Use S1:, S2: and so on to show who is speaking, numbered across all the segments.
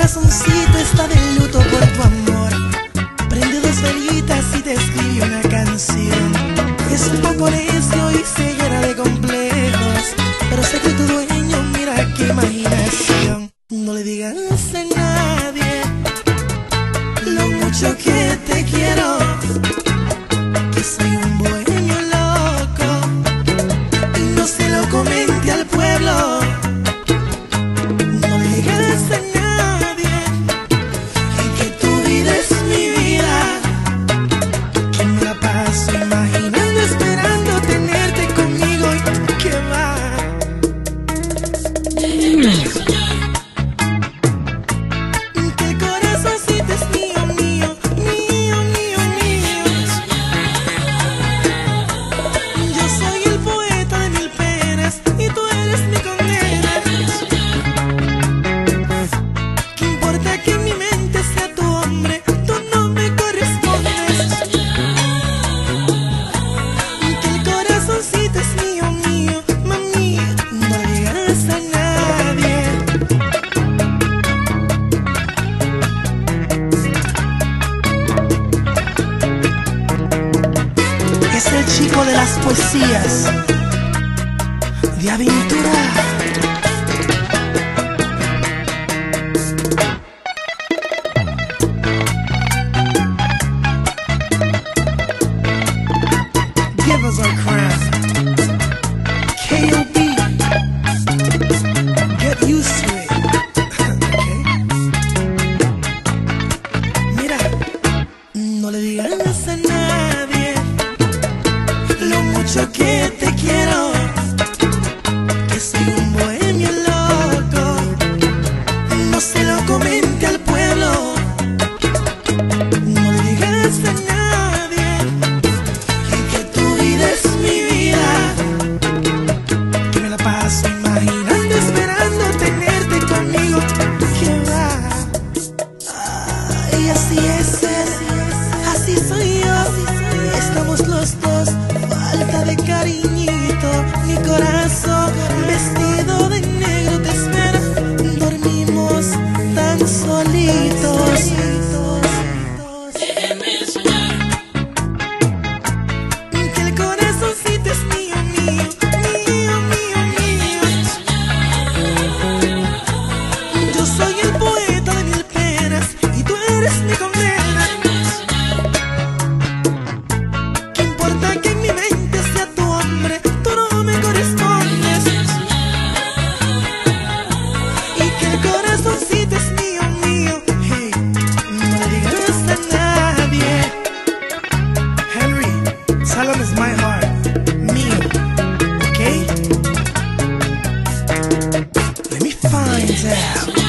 S1: corazoncito está de luto por tu amor. Prende dos velitas y te escribe una canción. Es un poco necio y se llena de complejos. Pero sé que tu dueño, mira qué imaginación. No le digas a nadie lo mucho que tiempo de las poesías de aventura. Give us our craft. comigo. solitos. Déjenme soñar. Que el corazoncito es mío, mío, mío, mío, mío. Yo soy el poeta de mil penas y tú eres mi condena. ¿Qué importa que en mi mente sea tu hombre? Tú no me correspondes. Y que el corazoncito finds out.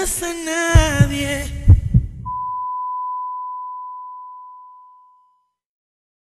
S1: más a nadie.